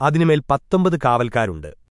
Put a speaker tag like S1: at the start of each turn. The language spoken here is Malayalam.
S1: അതിനുമേൽ പത്തൊമ്പത് കാവൽക്കാരുണ്ട്